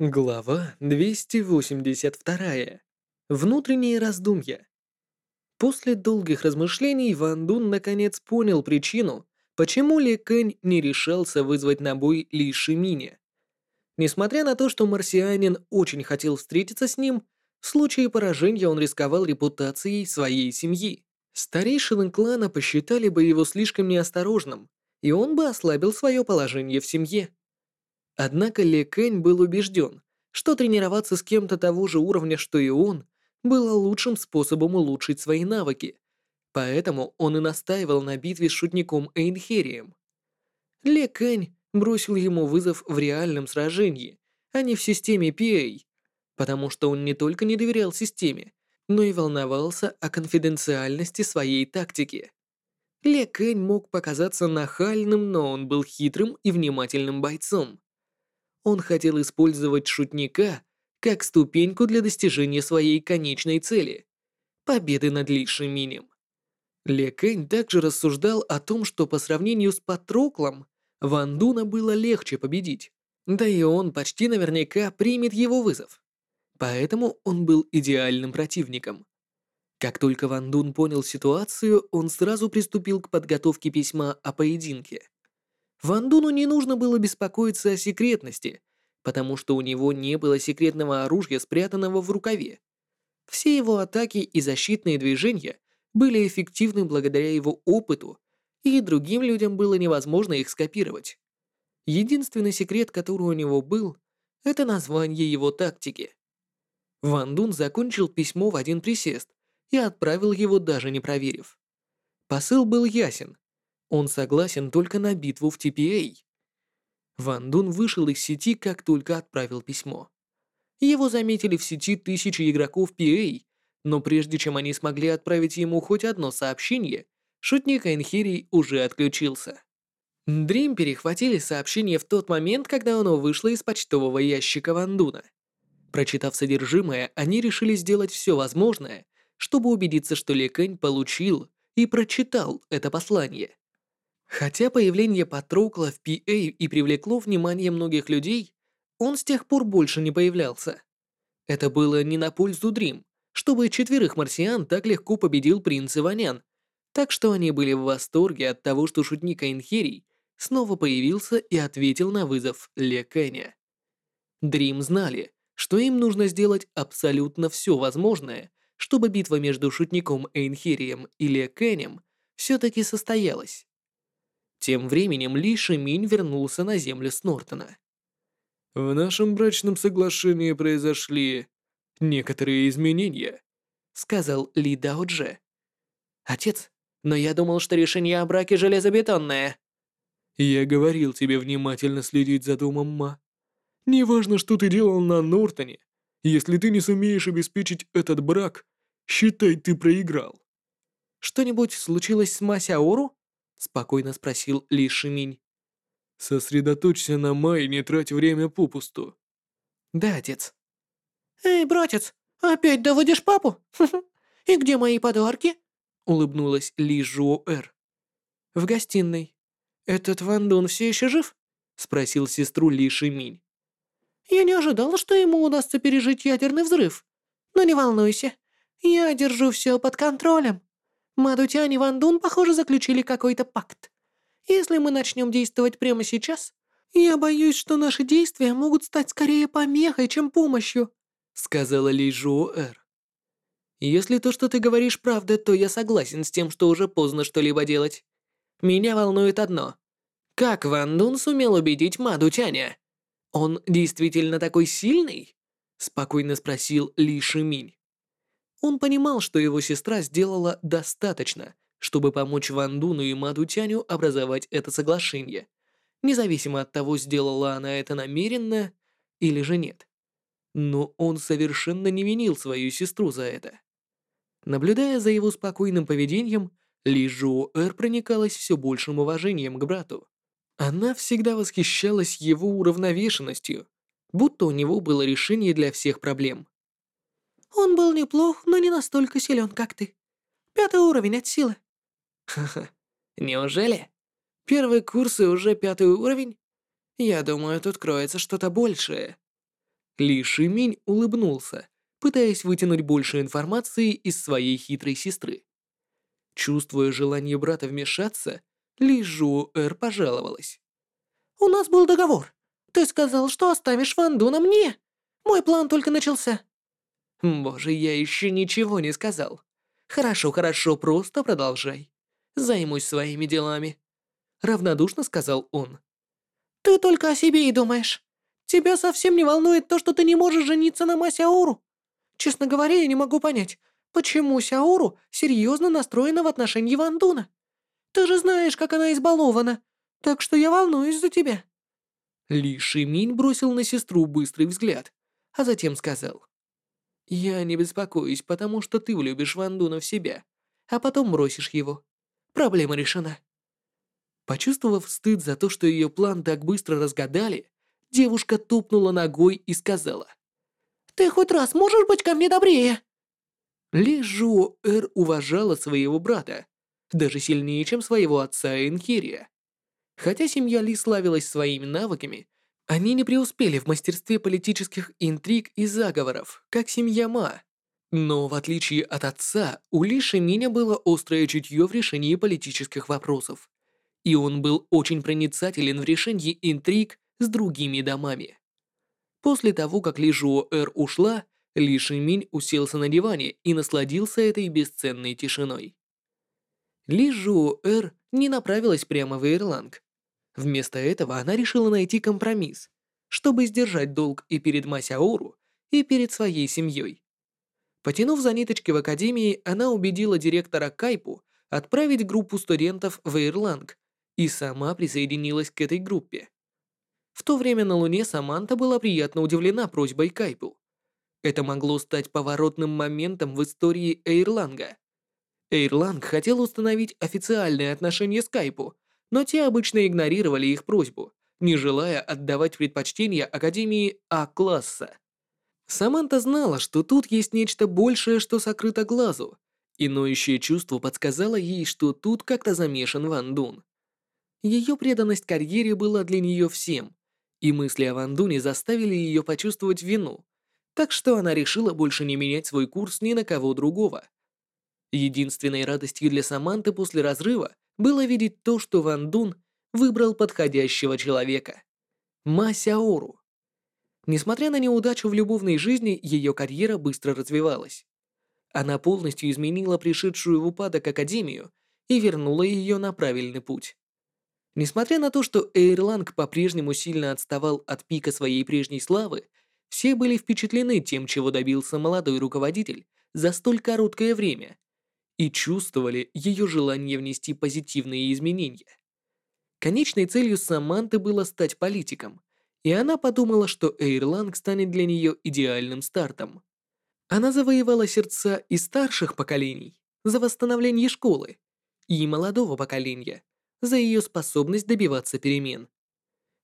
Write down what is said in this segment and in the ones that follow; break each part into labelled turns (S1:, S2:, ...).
S1: Глава 282. Внутренние раздумья. После долгих размышлений Ван Дун наконец понял причину, почему Ли Кэнь не решался вызвать на бой Ли Шиминя. Несмотря на то, что марсианин очень хотел встретиться с ним, в случае поражения он рисковал репутацией своей семьи. Старейшины клана посчитали бы его слишком неосторожным, и он бы ослабил свое положение в семье. Однако Ли Кэнь был убежден, что тренироваться с кем-то того же уровня, что и он, было лучшим способом улучшить свои навыки, поэтому он и настаивал на битве с шутником Эйнхерием. Ли Кэнь бросил ему вызов в реальном сражении, а не в системе PA, потому что он не только не доверял системе, но и волновался о конфиденциальности своей тактики. Ле Кэнь мог показаться нахальным, но он был хитрым и внимательным бойцом. Он хотел использовать шутника как ступеньку для достижения своей конечной цели — победы над Ли Шиминем. Ле Кэнь также рассуждал о том, что по сравнению с Патроклом Ван Дуна было легче победить, да и он почти наверняка примет его вызов. Поэтому он был идеальным противником. Как только Ван Дун понял ситуацию, он сразу приступил к подготовке письма о поединке. Ван Дуну не нужно было беспокоиться о секретности, потому что у него не было секретного оружия, спрятанного в рукаве. Все его атаки и защитные движения были эффективны благодаря его опыту, и другим людям было невозможно их скопировать. Единственный секрет, который у него был, это название его тактики. Ван Дун закончил письмо в один присест и отправил его даже не проверив. Посыл был ясен. Он согласен только на битву в TPA. Ван Дун вышел из сети, как только отправил письмо. Его заметили в сети тысячи игроков PA, но прежде чем они смогли отправить ему хоть одно сообщение, шутник Энхирий уже отключился. Дрим перехватили сообщение в тот момент, когда оно вышло из почтового ящика Вандуна. Прочитав содержимое, они решили сделать все возможное, чтобы убедиться, что Ли Кэнь получил и прочитал это послание. Хотя появление Патрокла в PA и привлекло внимание многих людей, он с тех пор больше не появлялся. Это было не на пользу Дрим, чтобы четверых марсиан так легко победил принц Иванян, так что они были в восторге от того, что шутник Айнхерий снова появился и ответил на вызов Ле Кэня. Дрим знали, что им нужно сделать абсолютно все возможное, чтобы битва между шутником Эйнхерием и Ле Кэнем все-таки состоялась. Тем временем Ли Шиминь вернулся на землю Снортона.
S2: «В нашем брачном соглашении произошли некоторые изменения»,
S1: сказал Ли Даодже. «Отец, но я думал, что решение о браке железобетонное».
S2: «Я говорил тебе внимательно следить за домом Ма. Неважно, что ты делал на Нортоне, если ты не сумеешь обеспечить этот брак, считай, ты проиграл».
S1: «Что-нибудь случилось с Масяору?» Спокойно спросил Ли Шиминь.
S2: Сосредоточься на Май и не трать время попусту.
S1: Да, отец.
S3: Эй, братец, опять доводишь папу? И где мои подарки?
S1: Улыбнулась Ли Жуэр. В гостиной. Этот Ван Дун все еще жив? Спросил сестру Ли Шиминь.
S3: Я не ожидала, что ему удастся пережить ядерный взрыв. Но не волнуйся, я держу все под контролем. Мадутянь и Ван Дун, похоже, заключили какой-то пакт. Если мы начнем действовать прямо сейчас, я боюсь, что наши действия могут стать скорее помехой, чем помощью»,
S1: сказала Ли Жуэр. «Если то, что ты говоришь, правда, то я согласен с тем, что уже поздно что-либо делать. Меня волнует одно. Как Ван Дун сумел убедить Мадутяня? Он действительно такой сильный?» спокойно спросил Ли Шиминь. Он понимал, что его сестра сделала достаточно, чтобы помочь Ван Дуну и Маду Тяню образовать это соглашение, независимо от того, сделала она это намеренно или же нет. Но он совершенно не винил свою сестру за это. Наблюдая за его спокойным поведением, Ли Жуо Эр проникалась все большим уважением к брату. Она всегда восхищалась его уравновешенностью, будто у него было решение для всех проблем.
S3: Он был неплох, но не настолько силен, как ты. Пятый уровень от силы.
S1: Ха-ха. Неужели? Первый курс и уже пятый уровень? Я думаю, тут кроется что-то большее. Ли Шиминь улыбнулся, пытаясь вытянуть больше информации из своей хитрой сестры. Чувствуя желание брата вмешаться, Ли Жуэр пожаловалась.
S3: «У нас был договор. Ты сказал, что оставишь Ван Дуна мне. Мой план только начался».
S1: «Боже, я еще ничего не сказал. Хорошо, хорошо, просто продолжай. Займусь своими делами», — равнодушно сказал он.
S3: «Ты только о себе и думаешь. Тебя совсем не волнует то, что ты не можешь жениться на Масяору. Честно говоря, я не могу понять, почему Сяору серьезно настроена в отношении Ван Дуна. Ты же знаешь, как она избалована, так что я волнуюсь за тебя».
S1: Ли Шиминь бросил на сестру быстрый взгляд, а затем сказал. «Я не беспокоюсь, потому что ты влюбишь Ван Дуна в себя, а потом бросишь его. Проблема решена». Почувствовав стыд за то, что ее план так быстро разгадали, девушка топнула ногой и сказала.
S3: «Ты хоть раз можешь быть ко мне добрее?»
S1: Ли Жуо Эр уважала своего брата, даже сильнее, чем своего отца Энхирия. Хотя семья Ли славилась своими навыками, они не преуспели в мастерстве политических интриг и заговоров, как семья Ма. Но в отличие от отца, у Ли Шиминя было острое чутье в решении политических вопросов. И он был очень проницателен в решении интриг с другими домами. После того, как Ли Жуо Эр ушла, Ли Шиминь уселся на диване и насладился этой бесценной тишиной. Ли Жуо Эр не направилась прямо в Ирланг. Вместо этого она решила найти компромисс, чтобы сдержать долг и перед Масяору, и перед своей семьей. Потянув за ниточки в академии, она убедила директора Кайпу отправить группу студентов в Ирланг и сама присоединилась к этой группе. В то время на Луне Саманта была приятно удивлена просьбой Кайпу. Это могло стать поворотным моментом в истории Эйрланга. Эйрланг хотел установить официальные отношения с Кайпу, но те обычно игнорировали их просьбу, не желая отдавать предпочтение Академии А-класса. Саманта знала, что тут есть нечто большее, что сокрыто глазу, и чувство подсказало ей, что тут как-то замешан Ван Дун. Ее преданность карьере была для нее всем, и мысли о Ван Дуне заставили ее почувствовать вину, так что она решила больше не менять свой курс ни на кого другого. Единственной радостью для Саманты после разрыва было видеть то, что Ван Дун выбрал подходящего человека – Ма Сяору. Несмотря на неудачу в любовной жизни, ее карьера быстро развивалась. Она полностью изменила пришедшую в упадок Академию и вернула ее на правильный путь. Несмотря на то, что Эйрланг по-прежнему сильно отставал от пика своей прежней славы, все были впечатлены тем, чего добился молодой руководитель за столь короткое время, и чувствовали ее желание внести позитивные изменения. Конечной целью Саманты было стать политиком, и она подумала, что Эйрланг станет для нее идеальным стартом. Она завоевала сердца и старших поколений за восстановление школы, и молодого поколения за ее способность добиваться перемен.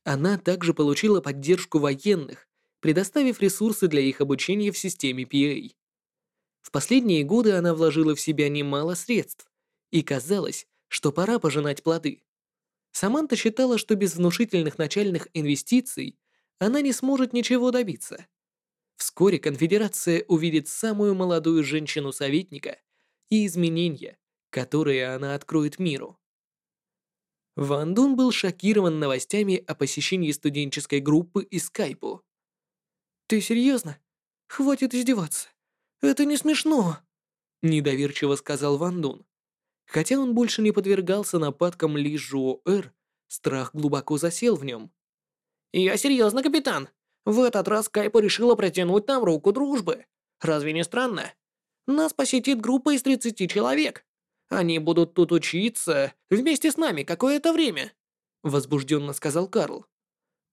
S1: Она также получила поддержку военных, предоставив ресурсы для их обучения в системе PA. В последние годы она вложила в себя немало средств, и казалось, что пора пожинать плоды. Саманта считала, что без внушительных начальных инвестиций она не сможет ничего добиться. Вскоре конфедерация увидит самую молодую женщину-советника и изменения, которые она откроет миру. Ван Дун был шокирован новостями о посещении студенческой группы и скайпу. «Ты серьезно? Хватит издеваться. Это не смешно!» Недоверчиво сказал Ван Дун. Хотя он больше не подвергался нападкам Ли Жуо Эр, страх глубоко засел в нем. «Я серьезно, капитан. В этот раз Кайпа решила протянуть нам руку дружбы. Разве не странно? Нас посетит группа из 30 человек. Они будут тут учиться вместе с нами какое-то время», возбужденно сказал Карл.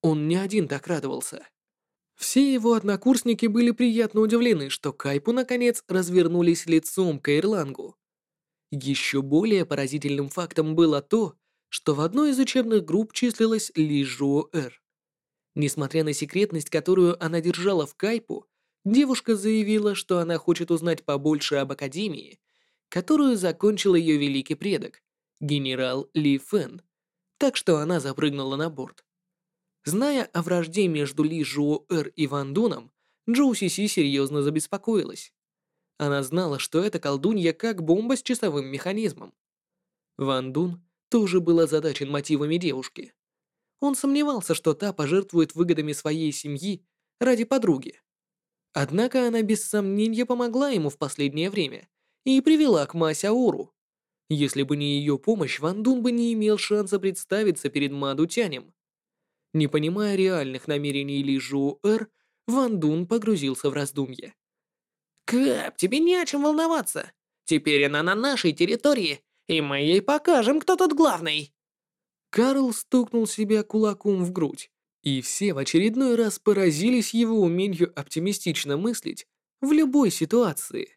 S1: Он не один так радовался. Все его однокурсники были приятно удивлены, что Кайпу наконец развернулись лицом к Ирлангу. Еще более поразительным фактом было то, что в одной из учебных групп числилась Ли Жуо Эр. Несмотря на секретность, которую она держала в Кайпу, девушка заявила, что она хочет узнать побольше об Академии, которую закончил ее великий предок, генерал Ли Фэн, так что она запрыгнула на борт. Зная о вражде между Ли Жуэр и Ван Дуном, Джоу Си Си серьезно забеспокоилась. Она знала, что эта колдунья как бомба с часовым механизмом. Ван Дун тоже был озадачен мотивами девушки. Он сомневался, что та пожертвует выгодами своей семьи ради подруги. Однако она без сомнения помогла ему в последнее время и привела к Ма Сяору. Если бы не ее помощь, Ван Дун бы не имел шанса представиться перед Маду Тянем. Не понимая реальных намерений Ли Жу Ван Дун погрузился в раздумье.
S3: «Кэп, тебе не о чем волноваться. Теперь она на нашей территории, и мы ей покажем, кто тут главный!»
S1: Карл стукнул себя кулаком в грудь, и все в очередной раз поразились его умению оптимистично мыслить в любой ситуации.